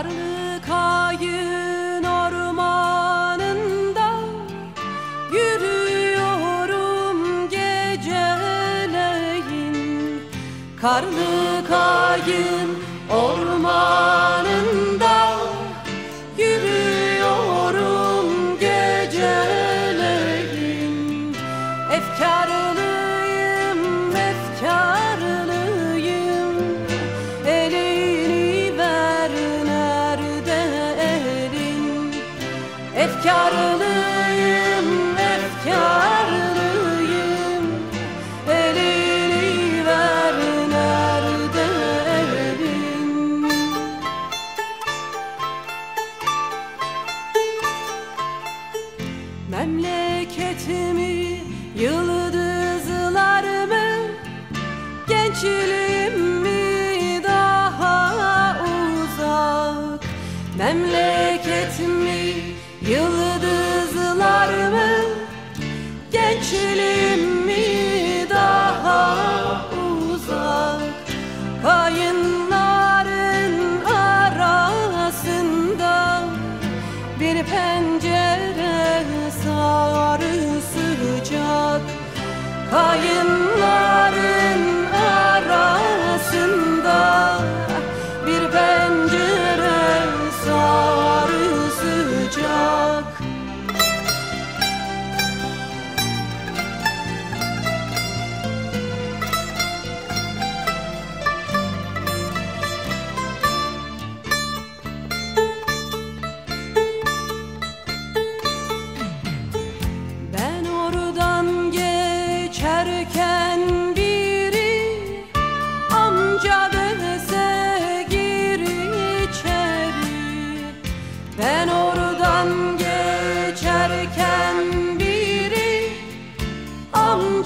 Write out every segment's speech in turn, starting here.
Karlı kayın ormanında Yürüyorum geceleyin. Karlı kayın ormanında Efkarlıyım, efkarlıyım. Elini ver nerede elin? Memleketimi, yıldızlarımı Gençliğim mi daha uzak? Memleketimi, yıldızlarımı Gençliğim mi daha uzak? Kayınların arasında bir pencere sarı sıcak. Kayınların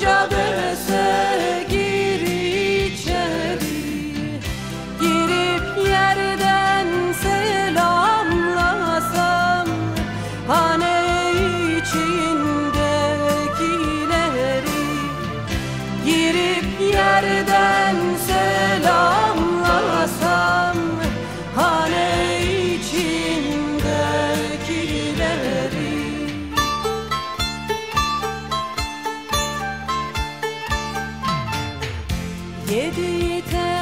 dese gir içeri. Girip yerden selamlasam Hane içindekileri Girip yerden Yedi şer